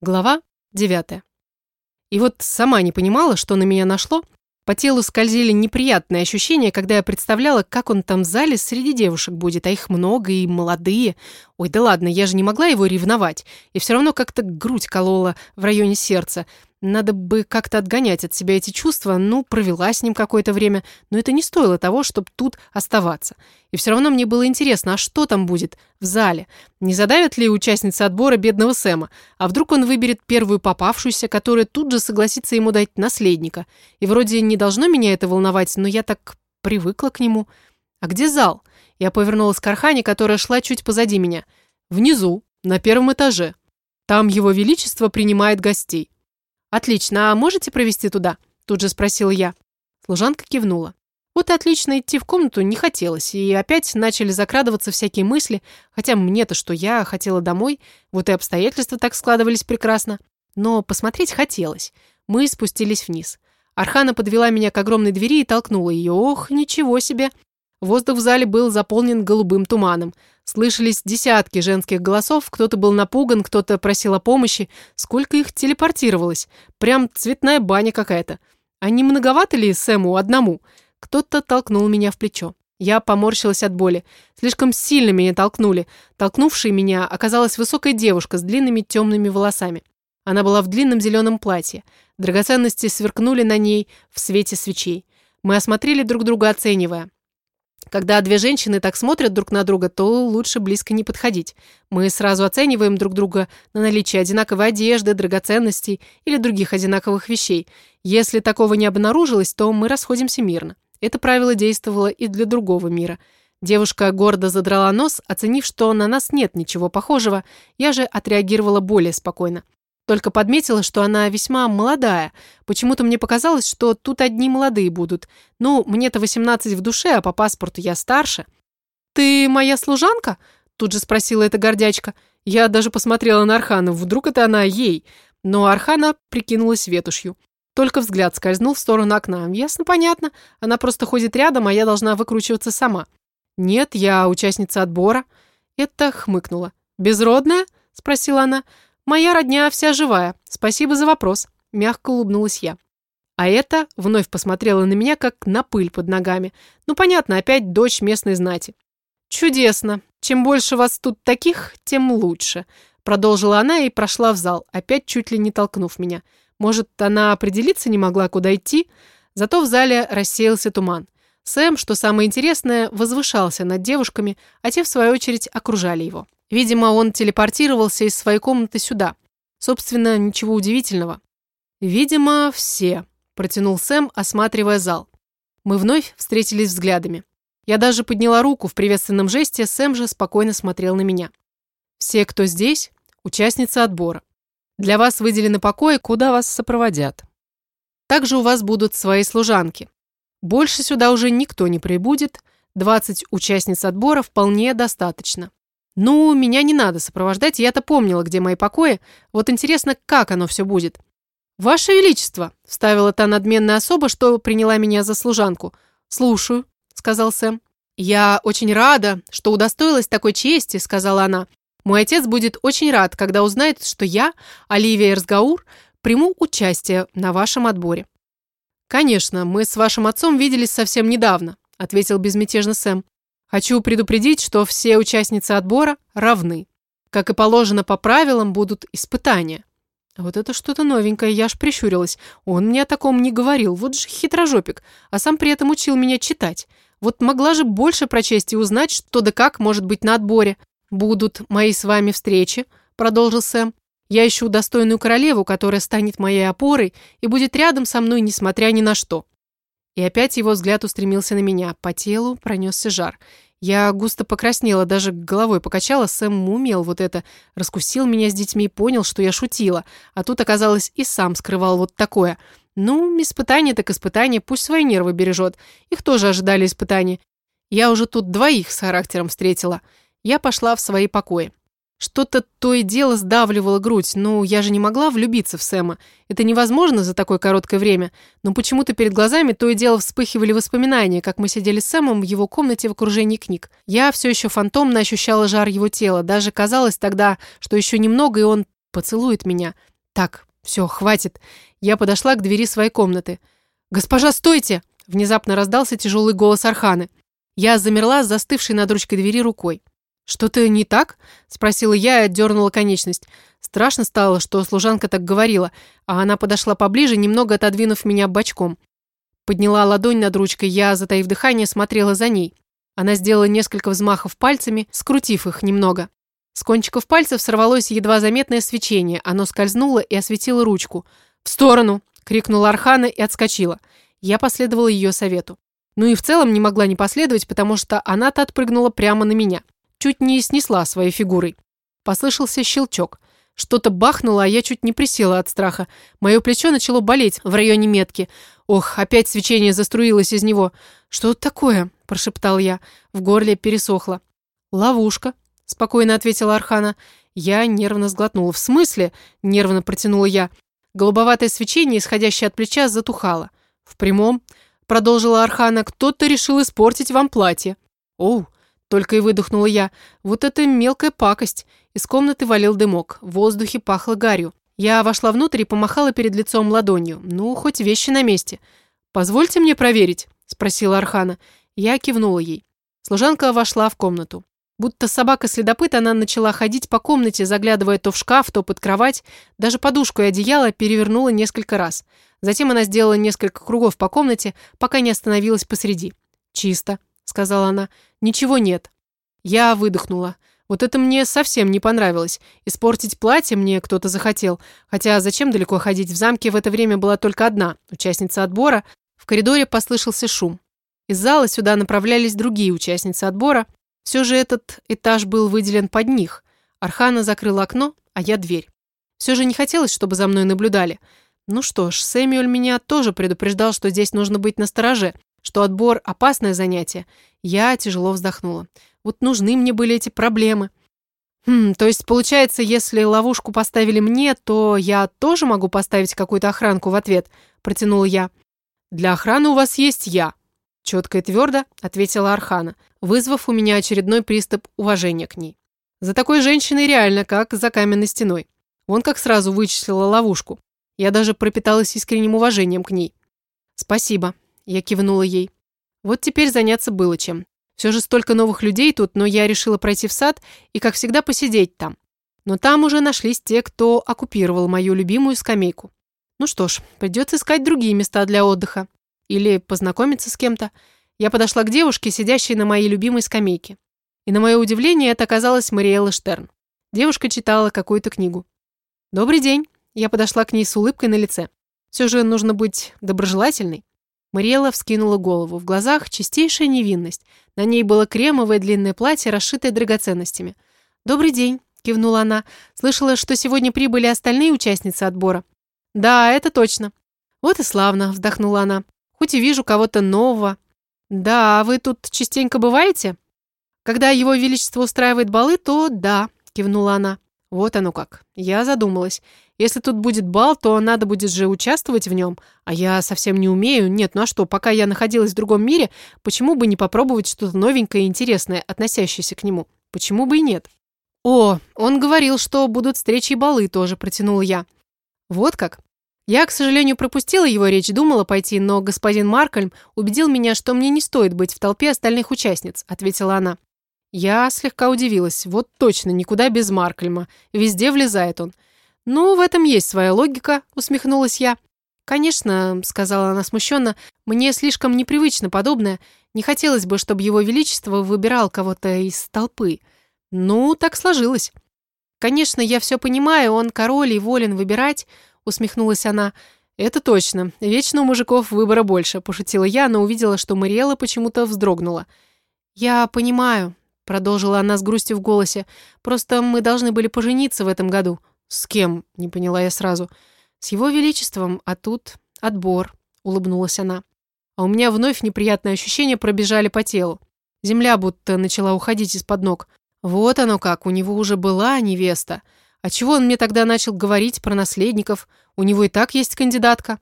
Глава 9. И вот сама не понимала, что на меня нашло. По телу скользили неприятные ощущения, когда я представляла, как он там в зале среди девушек будет, а их много и молодые. Ой, да ладно, я же не могла его ревновать. И все равно как-то грудь колола в районе сердца. Надо бы как-то отгонять от себя эти чувства, ну, провела с ним какое-то время, но это не стоило того, чтобы тут оставаться. И все равно мне было интересно, а что там будет в зале? Не задавят ли участницы отбора бедного Сэма? А вдруг он выберет первую попавшуюся, которая тут же согласится ему дать наследника? И вроде не должно меня это волновать, но я так привыкла к нему. А где зал? Я повернулась к Архане, которая шла чуть позади меня. Внизу, на первом этаже. Там его величество принимает гостей. «Отлично, а можете провести туда?» Тут же спросила я. Служанка кивнула. Вот и отлично идти в комнату не хотелось, и опять начали закрадываться всякие мысли, хотя мне-то что я хотела домой, вот и обстоятельства так складывались прекрасно. Но посмотреть хотелось. Мы спустились вниз. Архана подвела меня к огромной двери и толкнула ее. Ох, ничего себе! Воздух в зале был заполнен голубым туманом. Слышались десятки женских голосов, кто-то был напуган, кто-то просил о помощи. Сколько их телепортировалось? Прям цветная баня какая-то. Не многовато ли Сэму одному? Кто-то толкнул меня в плечо. Я поморщилась от боли. Слишком сильно меня толкнули. Толкнувшей меня оказалась высокая девушка с длинными темными волосами. Она была в длинном зеленом платье. Драгоценности сверкнули на ней в свете свечей. Мы осмотрели друг друга, оценивая. Когда две женщины так смотрят друг на друга, то лучше близко не подходить. Мы сразу оцениваем друг друга на наличие одинаковой одежды, драгоценностей или других одинаковых вещей. Если такого не обнаружилось, то мы расходимся мирно. Это правило действовало и для другого мира. Девушка гордо задрала нос, оценив, что на нас нет ничего похожего. Я же отреагировала более спокойно. Только подметила, что она весьма молодая. Почему-то мне показалось, что тут одни молодые будут. Ну, мне-то 18 в душе, а по паспорту я старше. «Ты моя служанка?» Тут же спросила эта гордячка. Я даже посмотрела на Архану, вдруг это она ей. Но Архана прикинулась ветушью. Только взгляд скользнул в сторону окна. Ясно, понятно. Она просто ходит рядом, а я должна выкручиваться сама. «Нет, я участница отбора». Это хмыкнула. «Безродная?» – спросила она. «Моя родня вся живая. Спасибо за вопрос», – мягко улыбнулась я. А это вновь посмотрела на меня, как на пыль под ногами. Ну, понятно, опять дочь местной знати. «Чудесно. Чем больше вас тут таких, тем лучше», – продолжила она и прошла в зал, опять чуть ли не толкнув меня. Может, она определиться не могла, куда идти? Зато в зале рассеялся туман. Сэм, что самое интересное, возвышался над девушками, а те, в свою очередь, окружали его. Видимо, он телепортировался из своей комнаты сюда. Собственно, ничего удивительного. «Видимо, все», – протянул Сэм, осматривая зал. Мы вновь встретились взглядами. Я даже подняла руку в приветственном жесте, Сэм же спокойно смотрел на меня. «Все, кто здесь, участницы отбора. Для вас выделены покои, куда вас сопроводят. Также у вас будут свои служанки. Больше сюда уже никто не прибудет, 20 участниц отбора вполне достаточно. «Ну, меня не надо сопровождать, я-то помнила, где мои покои. Вот интересно, как оно все будет». «Ваше Величество!» – вставила та надменная особа, что приняла меня за служанку. «Слушаю», – сказал Сэм. «Я очень рада, что удостоилась такой чести», – сказала она. «Мой отец будет очень рад, когда узнает, что я, Оливия Эрсгаур, приму участие на вашем отборе». «Конечно, мы с вашим отцом виделись совсем недавно», – ответил безмятежно Сэм. Хочу предупредить, что все участницы отбора равны. Как и положено по правилам, будут испытания. Вот это что-то новенькое, я аж прищурилась. Он мне о таком не говорил, вот же хитрожопик, а сам при этом учил меня читать. Вот могла же больше прочесть и узнать, что да как может быть на отборе. «Будут мои с вами встречи», — продолжил Сэм. «Я ищу достойную королеву, которая станет моей опорой и будет рядом со мной, несмотря ни на что. И опять его взгляд устремился на меня. По телу пронесся жар. Я густо покраснела, даже головой покачала. Сэм умел вот это. Раскусил меня с детьми и понял, что я шутила. А тут, оказалось, и сам скрывал вот такое. Ну, испытание так испытание, пусть свои нервы бережет. Их тоже ожидали испытания. Я уже тут двоих с характером встретила. Я пошла в свои покои. Что-то то и дело сдавливало грудь. Ну, я же не могла влюбиться в Сэма. Это невозможно за такое короткое время. Но почему-то перед глазами то и дело вспыхивали воспоминания, как мы сидели с Сэмом в его комнате в окружении книг. Я все еще фантомно ощущала жар его тела. Даже казалось тогда, что еще немного, и он Поцелует меня. Так, все, хватит. Я подошла к двери своей комнаты. «Госпожа, стойте!» Внезапно раздался тяжелый голос Арханы. Я замерла с застывшей над ручкой двери рукой. «Что-то не так?» – спросила я и отдернула конечность. Страшно стало, что служанка так говорила, а она подошла поближе, немного отодвинув меня бочком. Подняла ладонь над ручкой, я, затаив дыхание, смотрела за ней. Она сделала несколько взмахов пальцами, скрутив их немного. С кончиков пальцев сорвалось едва заметное свечение, оно скользнуло и осветило ручку. «В сторону!» – крикнула Архана и отскочила. Я последовала ее совету. Ну и в целом не могла не последовать, потому что она-то отпрыгнула прямо на меня. Чуть не снесла своей фигурой. Послышался щелчок. Что-то бахнуло, а я чуть не присела от страха. Мое плечо начало болеть в районе метки. Ох, опять свечение заструилось из него. «Что это такое?» – прошептал я. В горле пересохло. «Ловушка», – спокойно ответила Архана. Я нервно сглотнула. «В смысле?» – нервно протянула я. Голубоватое свечение, исходящее от плеча, затухало. «В прямом?» — продолжила Архана. «Кто-то решил испортить вам платье». «Оу!» — только и выдохнула я. «Вот это мелкая пакость!» Из комнаты валил дымок. В воздухе пахло гарью. Я вошла внутрь и помахала перед лицом ладонью. «Ну, хоть вещи на месте». «Позвольте мне проверить?» — спросила Архана. Я кивнула ей. Служанка вошла в комнату. Будто собака-следопыт, она начала ходить по комнате, заглядывая то в шкаф, то под кровать. Даже подушку и одеяло перевернула несколько раз. Затем она сделала несколько кругов по комнате, пока не остановилась посреди. «Чисто», — сказала она. «Ничего нет». Я выдохнула. Вот это мне совсем не понравилось. Испортить платье мне кто-то захотел. Хотя зачем далеко ходить? В замке в это время была только одна, участница отбора. В коридоре послышался шум. Из зала сюда направлялись другие участницы отбора. Все же этот этаж был выделен под них. Архана закрыла окно, а я дверь. Все же не хотелось, чтобы за мной наблюдали. Ну что ж, Сэмюэль меня тоже предупреждал, что здесь нужно быть настороже, что отбор – опасное занятие. Я тяжело вздохнула. Вот нужны мне были эти проблемы. Хм, то есть, получается, если ловушку поставили мне, то я тоже могу поставить какую-то охранку в ответ, протянула я. Для охраны у вас есть я, четко и твердо ответила Архана, вызвав у меня очередной приступ уважения к ней. За такой женщиной реально как за каменной стеной. Он как сразу вычислила ловушку. Я даже пропиталась искренним уважением к ней. «Спасибо», — я кивнула ей. Вот теперь заняться было чем. Все же столько новых людей тут, но я решила пройти в сад и, как всегда, посидеть там. Но там уже нашлись те, кто оккупировал мою любимую скамейку. Ну что ж, придется искать другие места для отдыха. Или познакомиться с кем-то. Я подошла к девушке, сидящей на моей любимой скамейке. И на мое удивление это оказалась Мариэлла Штерн. Девушка читала какую-то книгу. «Добрый день», я подошла к ней с улыбкой на лице. Все же нужно быть доброжелательной. Мариэла вскинула голову. В глазах чистейшая невинность. На ней было кремовое длинное платье, расшитое драгоценностями. «Добрый день», — кивнула она. «Слышала, что сегодня прибыли остальные участницы отбора». «Да, это точно». «Вот и славно», — вздохнула она. «Хоть и вижу кого-то нового». «Да, вы тут частенько бываете?» «Когда его величество устраивает балы, то да», — кивнула она. «Вот оно как. Я задумалась. Если тут будет бал, то надо будет же участвовать в нем. А я совсем не умею. Нет, ну а что, пока я находилась в другом мире, почему бы не попробовать что-то новенькое и интересное, относящееся к нему? Почему бы и нет? О, он говорил, что будут встречи и балы тоже, протянула я. Вот как? Я, к сожалению, пропустила его речь, думала пойти, но господин Маркольм убедил меня, что мне не стоит быть в толпе остальных участниц, ответила она. Я слегка удивилась. Вот точно, никуда без Маркольма. Везде влезает он. «Ну, в этом есть своя логика», — усмехнулась я. «Конечно», — сказала она смущенно, — «мне слишком непривычно подобное. Не хотелось бы, чтобы его величество выбирал кого-то из толпы. Ну, так сложилось». «Конечно, я все понимаю, он король и волен выбирать», — усмехнулась она. «Это точно. Вечно у мужиков выбора больше», — пошутила я, но увидела, что Мариэла почему-то вздрогнула. «Я понимаю», — продолжила она с грустью в голосе. «Просто мы должны были пожениться в этом году». «С кем?» — не поняла я сразу. «С его величеством, а тут отбор», — улыбнулась она. А у меня вновь неприятные ощущения пробежали по телу. Земля будто начала уходить из-под ног. Вот оно как, у него уже была невеста. А чего он мне тогда начал говорить про наследников? У него и так есть кандидатка.